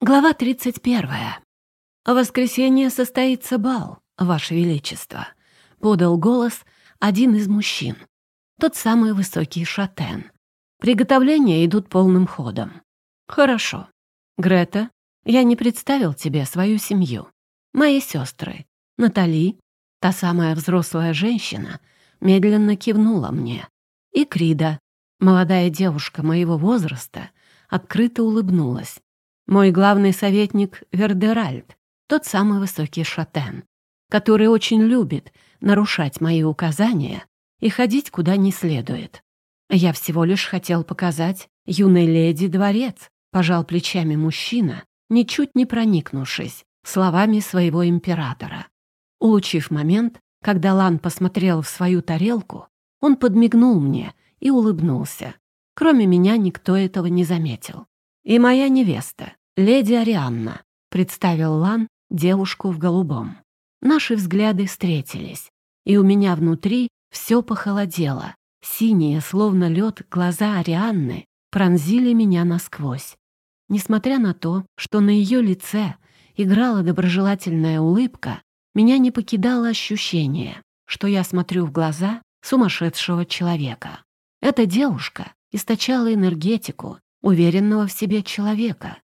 Глава 31. «В воскресенье состоится бал, Ваше Величество», — подал голос один из мужчин. Тот самый высокий шатен. Приготовления идут полным ходом. «Хорошо. Грета, я не представил тебе свою семью. Мои сестры. Натали, та самая взрослая женщина, медленно кивнула мне. И Крида, молодая девушка моего возраста, открыто улыбнулась. Мой главный советник Вердеральд, тот самый высокий шатен, который очень любит нарушать мои указания и ходить куда не следует. Я всего лишь хотел показать юной леди дворец, пожал плечами мужчина, ничуть не проникнувшись словами своего императора. Улучив момент, когда Лан посмотрел в свою тарелку, он подмигнул мне и улыбнулся. Кроме меня никто этого не заметил. И моя невеста, «Леди Арианна», — представил Лан девушку в голубом. Наши взгляды встретились, и у меня внутри все похолодело. Синие, словно лед, глаза Арианны пронзили меня насквозь. Несмотря на то, что на ее лице играла доброжелательная улыбка, меня не покидало ощущение, что я смотрю в глаза сумасшедшего человека. Эта девушка источала энергетику уверенного в себе человека,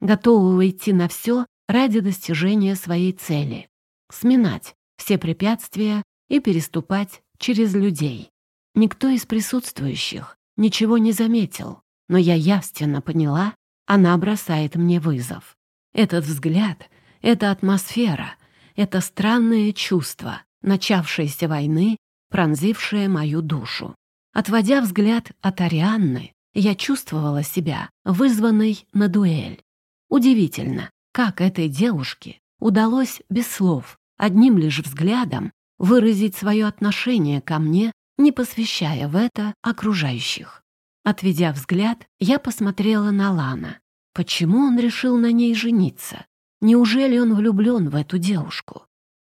готового идти на все ради достижения своей цели, сминать все препятствия и переступать через людей. Никто из присутствующих ничего не заметил, но я явственно поняла, она бросает мне вызов. Этот взгляд, эта атмосфера, это странное чувство начавшейся войны, пронзившее мою душу. Отводя взгляд от Арианны, я чувствовала себя вызванной на дуэль. Удивительно, как этой девушке удалось без слов, одним лишь взглядом, выразить свое отношение ко мне, не посвящая в это окружающих. Отведя взгляд, я посмотрела на Лана. Почему он решил на ней жениться? Неужели он влюблен в эту девушку?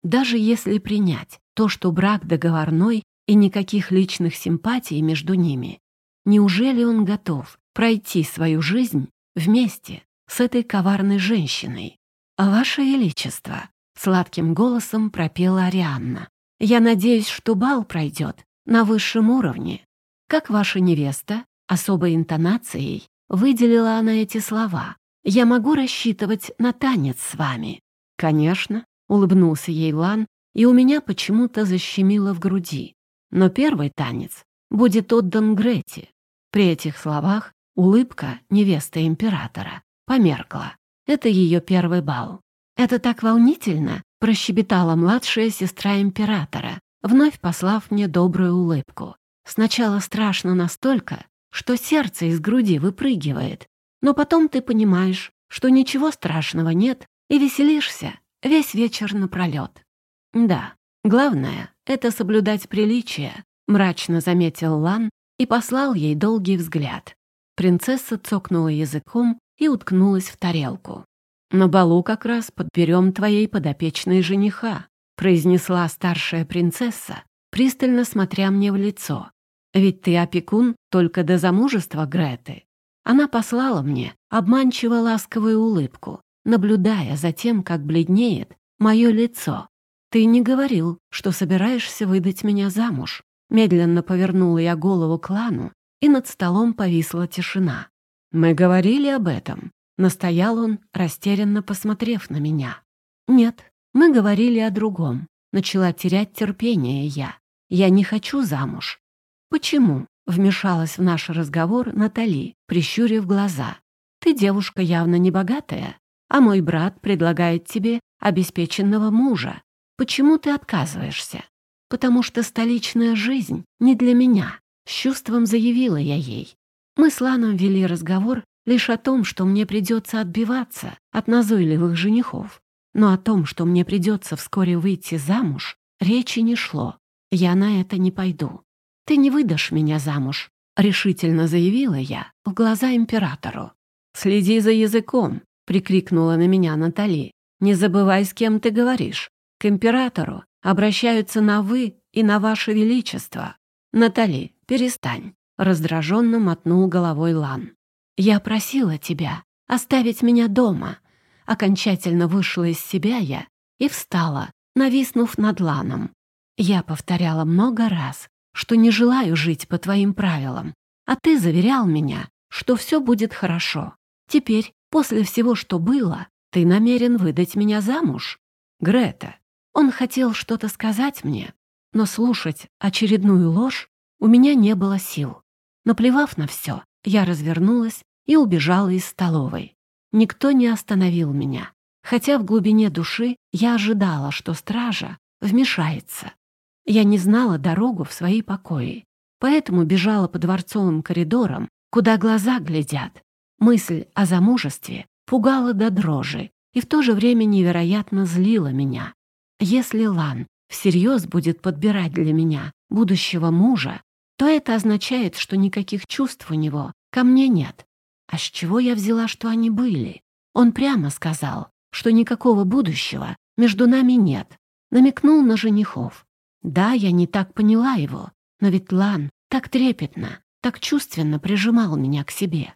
Даже если принять то, что брак договорной и никаких личных симпатий между ними, неужели он готов пройти свою жизнь вместе, с этой коварной женщиной. «Ваше Величество», — сладким голосом пропела Арианна, «я надеюсь, что бал пройдет на высшем уровне. Как ваша невеста, особой интонацией, выделила она эти слова. Я могу рассчитывать на танец с вами?» «Конечно», — улыбнулся ей Лан, и у меня почему-то защемило в груди. Но первый танец будет отдан Грете. При этих словах улыбка невесты императора померкла. Это ее первый бал. «Это так волнительно!» — прощебетала младшая сестра императора, вновь послав мне добрую улыбку. Сначала страшно настолько, что сердце из груди выпрыгивает, но потом ты понимаешь, что ничего страшного нет, и веселишься весь вечер напролет. Да, главное — это соблюдать приличие, мрачно заметил Лан и послал ей долгий взгляд. Принцесса цокнула языком и уткнулась в тарелку. «На балу как раз подберем твоей подопечной жениха», произнесла старшая принцесса, пристально смотря мне в лицо. «Ведь ты опекун только до замужества Греты». Она послала мне обманчиво ласковую улыбку, наблюдая за тем, как бледнеет мое лицо. «Ты не говорил, что собираешься выдать меня замуж». Медленно повернула я голову к Лану, и над столом повисла тишина. «Мы говорили об этом», — настоял он, растерянно посмотрев на меня. «Нет, мы говорили о другом. Начала терять терпение я. Я не хочу замуж». «Почему?» — вмешалась в наш разговор Натали, прищурив глаза. «Ты девушка явно небогатая, а мой брат предлагает тебе обеспеченного мужа. Почему ты отказываешься?» «Потому что столичная жизнь не для меня», — с чувством заявила я ей. Мы с Ланом вели разговор лишь о том, что мне придется отбиваться от назойливых женихов. Но о том, что мне придется вскоре выйти замуж, речи не шло. Я на это не пойду. «Ты не выдашь меня замуж», — решительно заявила я в глаза императору. «Следи за языком», — прикрикнула на меня Натали. «Не забывай, с кем ты говоришь. К императору обращаются на «вы» и на «ваше величество». Натали, перестань. Раздраженно мотнул головой Лан. «Я просила тебя оставить меня дома», окончательно вышла из себя я и встала, нависнув над Ланом. Я повторяла много раз, что не желаю жить по твоим правилам, а ты заверял меня, что все будет хорошо. Теперь, после всего, что было, ты намерен выдать меня замуж? Грета. Он хотел что-то сказать мне, но слушать очередную ложь у меня не было сил. Наплевав на все, я развернулась и убежала из столовой. Никто не остановил меня, хотя в глубине души я ожидала, что стража вмешается. Я не знала дорогу в свои покои, поэтому бежала по дворцовым коридорам, куда глаза глядят. Мысль о замужестве пугала до дрожи и в то же время невероятно злила меня. Если Лан всерьез будет подбирать для меня будущего мужа, то это означает, что никаких чувств у него ко мне нет. А с чего я взяла, что они были? Он прямо сказал, что никакого будущего между нами нет. Намекнул на женихов. Да, я не так поняла его, но ведь Лан так трепетно, так чувственно прижимал меня к себе.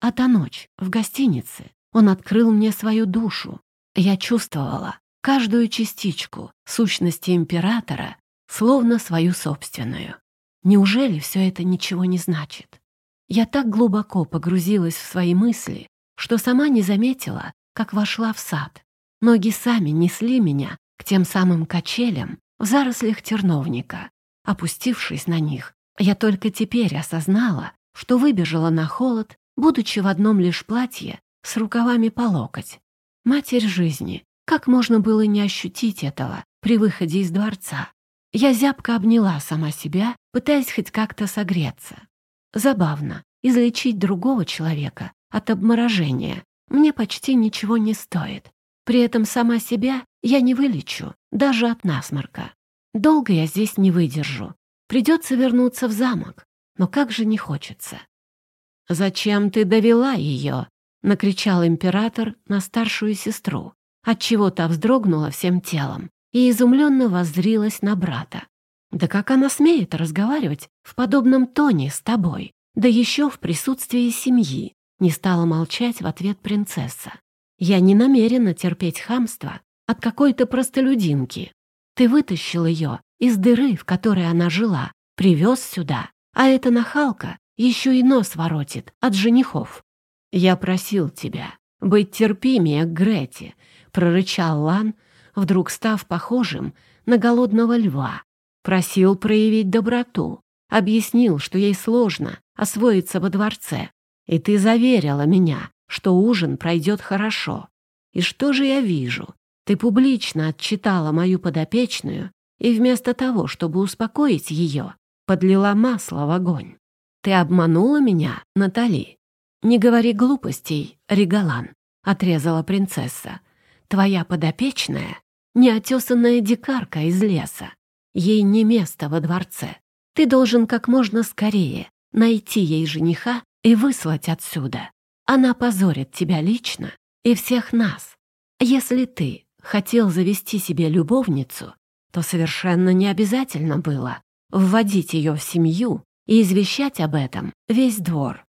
А та ночь в гостинице он открыл мне свою душу. Я чувствовала каждую частичку сущности императора, словно свою собственную. Неужели все это ничего не значит? Я так глубоко погрузилась в свои мысли, что сама не заметила, как вошла в сад. Ноги сами несли меня к тем самым качелям, в зарослях терновника. Опустившись на них, я только теперь осознала, что выбежала на холод, будучи в одном лишь платье с рукавами по локоть. Матерь жизни, как можно было не ощутить этого при выходе из дворца? Я зябко обняла сама себя, пытаясь хоть как-то согреться. Забавно, излечить другого человека от обморожения мне почти ничего не стоит. При этом сама себя я не вылечу, даже от насморка. Долго я здесь не выдержу. Придется вернуться в замок, но как же не хочется. «Зачем ты довела ее?» — накричал император на старшую сестру, отчего та вздрогнула всем телом и изумленно воззрилась на брата. «Да как она смеет разговаривать в подобном тоне с тобой, да еще в присутствии семьи?» Не стала молчать в ответ принцесса. «Я не намерена терпеть хамство от какой-то простолюдинки. Ты вытащил ее из дыры, в которой она жила, привез сюда, а эта нахалка еще и нос воротит от женихов. Я просил тебя быть терпимее к Грете, прорычал Лан, вдруг став похожим на голодного льва. Просил проявить доброту, объяснил, что ей сложно освоиться во дворце. И ты заверила меня, что ужин пройдет хорошо. И что же я вижу? Ты публично отчитала мою подопечную и вместо того, чтобы успокоить ее, подлила масло в огонь. Ты обманула меня, Натали. Не говори глупостей, Регалан, отрезала принцесса. Твоя подопечная — неотесанная дикарка из леса. Ей не место во дворце. Ты должен как можно скорее найти ей жениха и выслать отсюда. Она позорит тебя лично и всех нас. Если ты хотел завести себе любовницу, то совершенно не обязательно было вводить ее в семью и извещать об этом весь двор.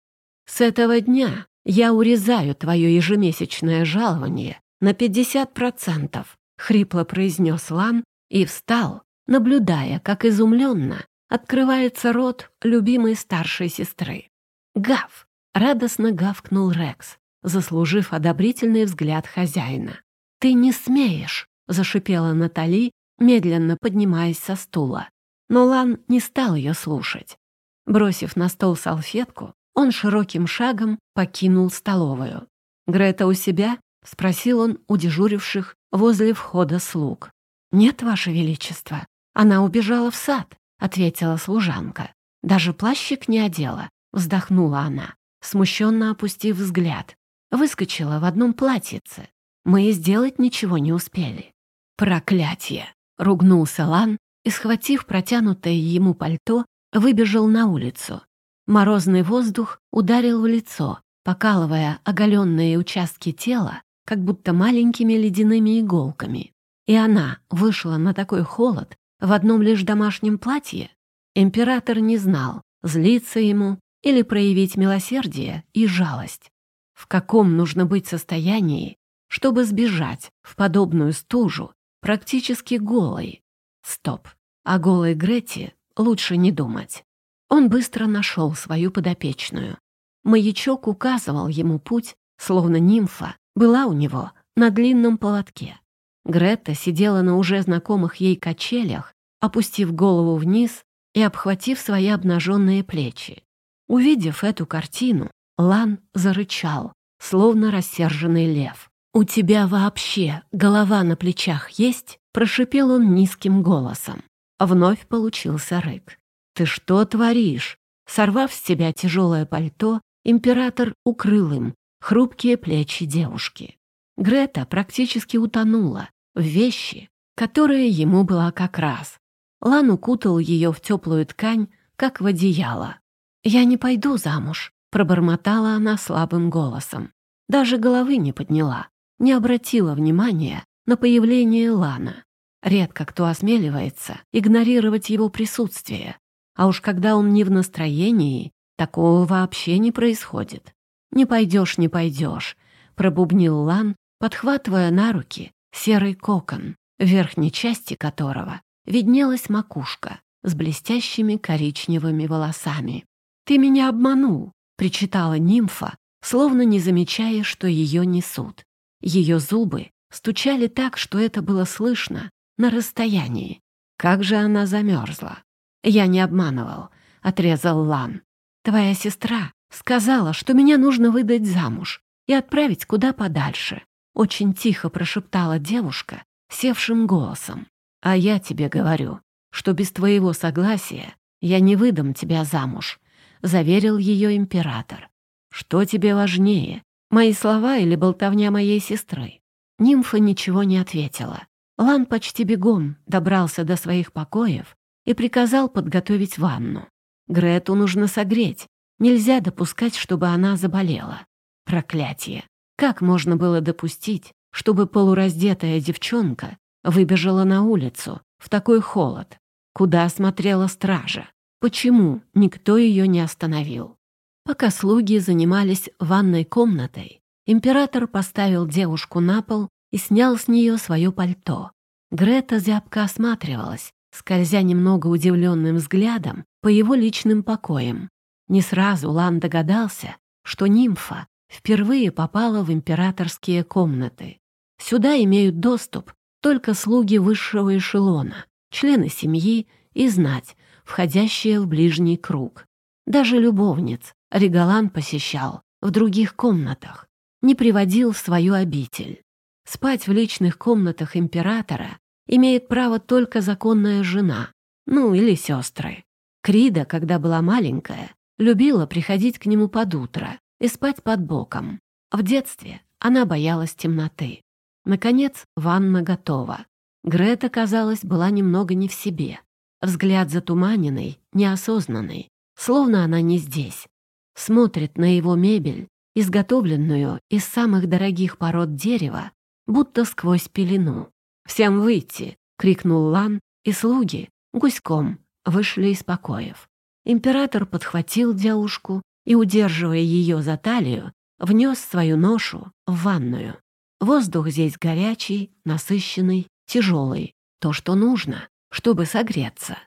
С этого дня я урезаю твое ежемесячное жалование на 50%, хрипло произнес Лан и встал, наблюдая, как изумленно открывается рот любимой старшей сестры. «Гав!» — радостно гавкнул Рекс, заслужив одобрительный взгляд хозяина. «Ты не смеешь!» — зашипела Натали, медленно поднимаясь со стула. Но Лан не стал ее слушать. Бросив на стол салфетку, он широким шагом покинул столовую. «Грета у себя?» — спросил он у дежуривших возле входа слуг. «Нет, Ваше Величество, она убежала в сад», — ответила служанка. «Даже плащик не одела», — вздохнула она, смущенно опустив взгляд. Выскочила в одном платьице. Мы и сделать ничего не успели. «Проклятие!» — ругнулся Лан и, схватив протянутое ему пальто, выбежал на улицу. Морозный воздух ударил в лицо, покалывая оголенные участки тела, как будто маленькими ледяными иголками. И она вышла на такой холод в одном лишь домашнем платье. Император не знал, злиться ему или проявить милосердие и жалость. В каком нужно быть состоянии, чтобы сбежать в подобную стужу практически голой. Стоп. О голой Грете лучше не думать. Он быстро нашел свою подопечную. Маячок указывал ему путь, словно нимфа была у него на длинном поводке. Грета сидела на уже знакомых ей качелях, опустив голову вниз и обхватив свои обнаженные плечи. Увидев эту картину, Лан зарычал, словно рассерженный лев. «У тебя вообще голова на плечах есть?» — прошипел он низким голосом. Вновь получился рык. «Ты что творишь?» Сорвав с себя тяжелое пальто, император укрыл им хрупкие плечи девушки. Грета практически утонула в вещи, которая ему была как раз. Лан укутал ее в теплую ткань, как в одеяло. «Я не пойду замуж», — пробормотала она слабым голосом. Даже головы не подняла, не обратила внимания на появление Лана. Редко кто осмеливается игнорировать его присутствие, а уж когда он не в настроении, такого вообще не происходит. «Не пойдешь, не пойдешь», — пробубнил Лан, подхватывая на руки серый кокон, в верхней части которого виднелась макушка с блестящими коричневыми волосами. «Ты меня обманул», — причитала нимфа, словно не замечая, что ее несут. Ее зубы стучали так, что это было слышно на расстоянии. Как же она замерзла. «Я не обманывал», — отрезал Лан. «Твоя сестра сказала, что меня нужно выдать замуж и отправить куда подальше», — очень тихо прошептала девушка севшим голосом. «А я тебе говорю, что без твоего согласия я не выдам тебя замуж», — заверил ее император. «Что тебе важнее, мои слова или болтовня моей сестры?» Нимфа ничего не ответила. Лан почти бегом добрался до своих покоев и приказал подготовить ванну. Грету нужно согреть, нельзя допускать, чтобы она заболела. Проклятие! Как можно было допустить, чтобы полураздетая девчонка выбежала на улицу в такой холод? Куда смотрела стража? Почему никто ее не остановил? Пока слуги занимались ванной комнатой, император поставил девушку на пол и снял с нее свое пальто. Грета зябко осматривалась, скользя немного удивленным взглядом по его личным покоям. Не сразу Лан догадался, что нимфа впервые попала в императорские комнаты. Сюда имеют доступ только слуги высшего эшелона, члены семьи и знать, входящие в ближний круг. Даже любовниц Регалан посещал в других комнатах, не приводил в свою обитель. Спать в личных комнатах императора имеет право только законная жена, ну или сестры. Крида, когда была маленькая, любила приходить к нему под утро и спать под боком. В детстве она боялась темноты. Наконец, ванна готова. Грета, казалось, была немного не в себе. Взгляд затуманенный, неосознанный, словно она не здесь. Смотрит на его мебель, изготовленную из самых дорогих пород дерева, будто сквозь пелену. «Всем выйти!» — крикнул Лан, и слуги гуськом вышли из покоев. Император подхватил девушку и, удерживая ее за талию, внес свою ношу в ванную. Воздух здесь горячий, насыщенный, тяжелый. То, что нужно, чтобы согреться.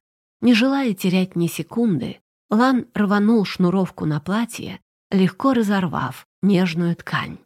Не желая терять ни секунды, Лан рванул шнуровку на платье, легко разорвав нежную ткань.